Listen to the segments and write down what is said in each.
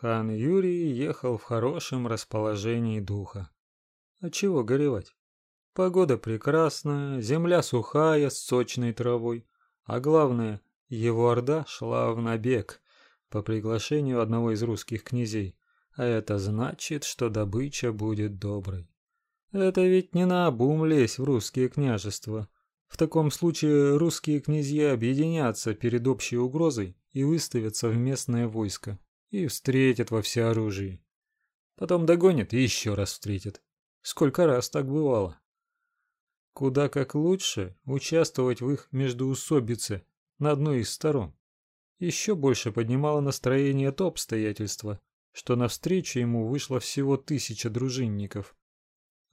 Хан Юрий ехал в хорошем расположении духа. А чего горевать? Погода прекрасная, земля сухая с сочной травой, а главное, его орда шла в набег по приглашению одного из русских князей, а это значит, что добыча будет доброй. Это ведь не на обум лезть в русские княжества. В таком случае русские князья объединятся перед общей угрозой и выставятся в местное войско и встретят во всеоружии. Потом догонят и еще раз встретят. Сколько раз так бывало. Куда как лучше участвовать в их междоусобице на одной из сторон. Еще больше поднимало настроение то обстоятельство, что навстречу ему вышло всего тысяча дружинников.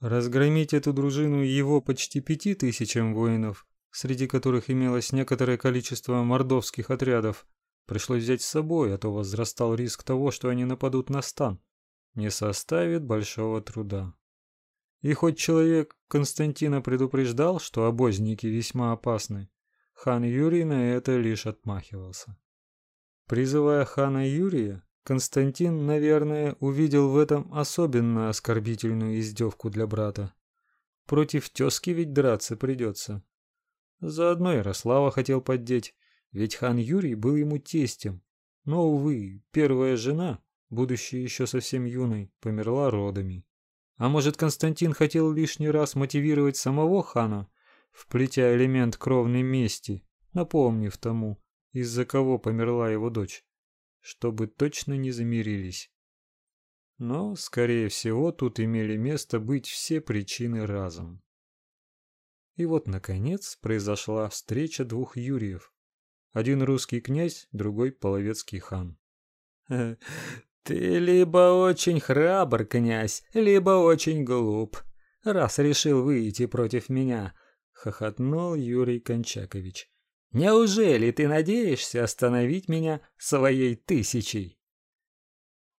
Разгромить эту дружину его почти пяти тысячам воинов, среди которых имелось некоторое количество мордовских отрядов, Пришлось взять с собой, а то возрастал риск того, что они нападут на стан. Не составит большого труда. И хоть человек Константина предупреждал, что обозники весьма опасны, хан Юрий на это лишь отмахивался. Призывая хана Юрия, Константин, наверное, увидел в этом особенно оскорбительную издевку для брата. Против тёзки ведь драться придется. Заодно Ярослава хотел поддеть, ведь хан Юрий был ему тестем. Но, увы, первая жена, будущая еще совсем юной, померла родами. А может, Константин хотел лишний раз мотивировать самого хана, вплетя элемент кровной мести, напомнив тому, из-за кого померла его дочь, чтобы точно не замирились. Но, скорее всего, тут имели место быть все причины разом. И вот, наконец, произошла встреча двух Юриев. Один русский князь, другой половецкий хан. «Ты либо очень храбр, князь, либо очень глуп, раз решил выйти против меня», — хохотнул Юрий Кончакович. «Неужели ты надеешься остановить меня своей тысячей?»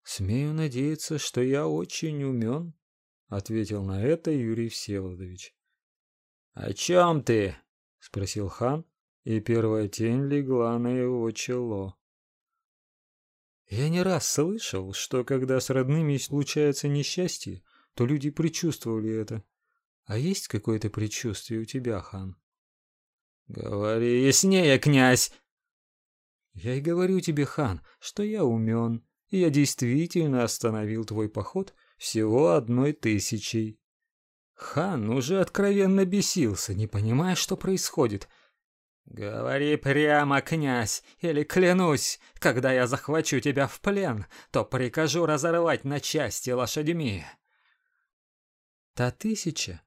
«Смею надеяться, что я очень умен», — ответил на это Юрий Всеволодович. «О чем ты?» — спросил хан, и первая тень легла на его чело. Я не раз слышал, что когда с родными случается несчастье, то люди предчувствовали это. А есть какое-то предчувствие у тебя, хан? Говори яснее, князь. Я и говорю тебе, хан, что я умен, и я действительно остановил твой поход всего одной тысячей. Хан уже откровенно бесился, не понимая, что происходит — «Говори прямо, князь, или клянусь, когда я захвачу тебя в плен, то прикажу разорвать на части лошадьми». «Та тысяча,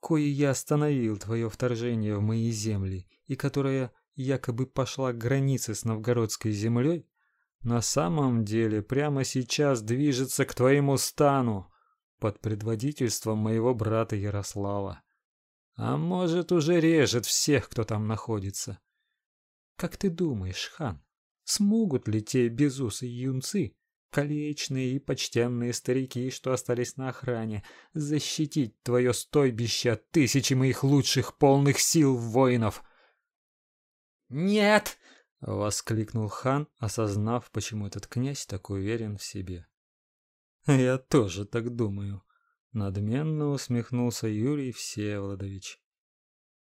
кое я остановил твое вторжение в мои земли, и которая якобы пошла к границе с новгородской землей, на самом деле прямо сейчас движется к твоему стану под предводительством моего брата Ярослава. А может, уже режет всех, кто там находится. Как ты думаешь, хан, смогут ли те безусые юнцы, колечные и почтенные старики, что остались на охране, защитить твое стойбище от тысячи моих лучших полных сил воинов? «Нет!» — воскликнул хан, осознав, почему этот князь так уверен в себе. «Я тоже так думаю», Надменно усмехнулся Юрий Всеволодович.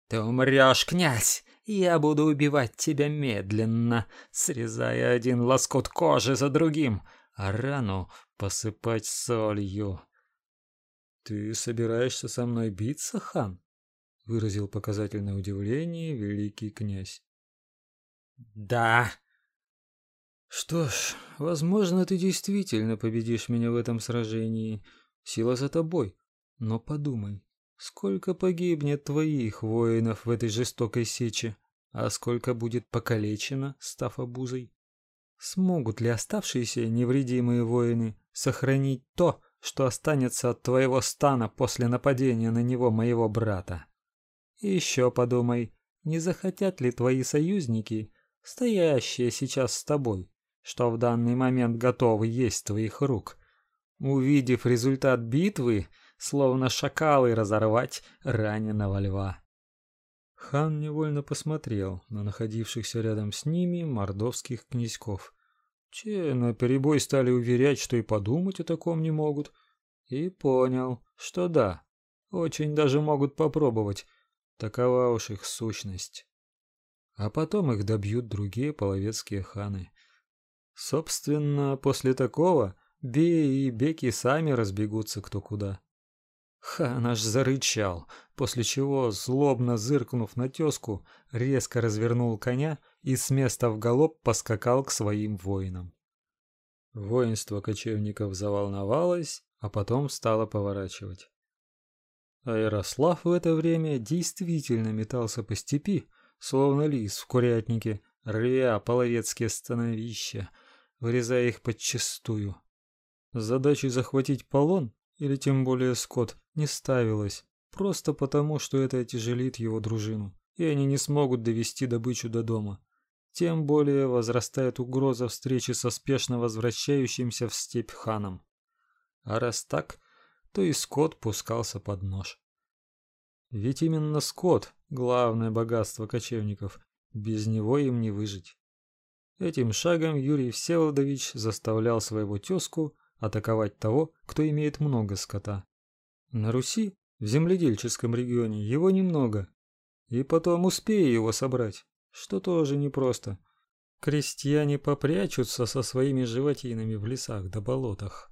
Ты умрешь, князь. Я буду убивать тебя медленно, срезая один лоскут кожи за другим, а рану посыпать солью. Ты собираешься со мной биться, хан? выразил показательное удивление великий князь. Да. Что ж, возможно, ты действительно победишь меня в этом сражении. Сила за тобой. Но подумай, сколько погибнет твоих воинов в этой жестокой сече, а сколько будет покалечено, став обузой? Смогут ли оставшиеся невредимые воины сохранить то, что останется от твоего стана после нападения на него моего брата? И еще подумай, не захотят ли твои союзники, стоящие сейчас с тобой, что в данный момент готовы есть твоих рук, увидев результат битвы, словно шакалы разорвать раненого льва. Хан невольно посмотрел на находившихся рядом с ними мордовских князьков. Те наперебой стали уверять, что и подумать о таком не могут. И понял, что да, очень даже могут попробовать. Такова уж их сущность. А потом их добьют другие половецкие ханы. Собственно, после такого Беи и Беки сами разбегутся кто куда. Хан аж зарычал, после чего, злобно зыркнув на тёзку, резко развернул коня и с места в галоп поскакал к своим воинам. Воинство кочевников заволновалось, а потом стало поворачивать. А Ярослав в это время действительно метался по степи, словно лис в курятнике, рвя половецкие становища, вырезая их подчистую. Задачей захватить полон или тем более скот не ставилось, просто потому, что это отяжелит его дружину, и они не смогут довести добычу до дома. Тем более возрастает угроза встречи со спешно возвращающимся в степь ханом. А раз так, то и скот пускался под нож. Ведь именно скот – главное богатство кочевников, без него им не выжить. Этим шагом Юрий Всеволодович заставлял своего тезку атаковать того, кто имеет много скота. На Руси, в земледельческом регионе, его немного. И потом успею его собрать, что тоже непросто. Крестьяне попрячутся со своими животинами в лесах да болотах.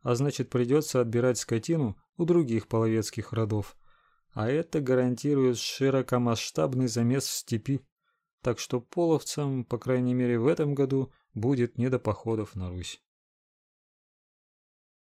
А значит, придется отбирать скотину у других половецких родов. А это гарантирует широкомасштабный замес в степи. Так что половцам, по крайней мере в этом году, будет не до походов на Русь.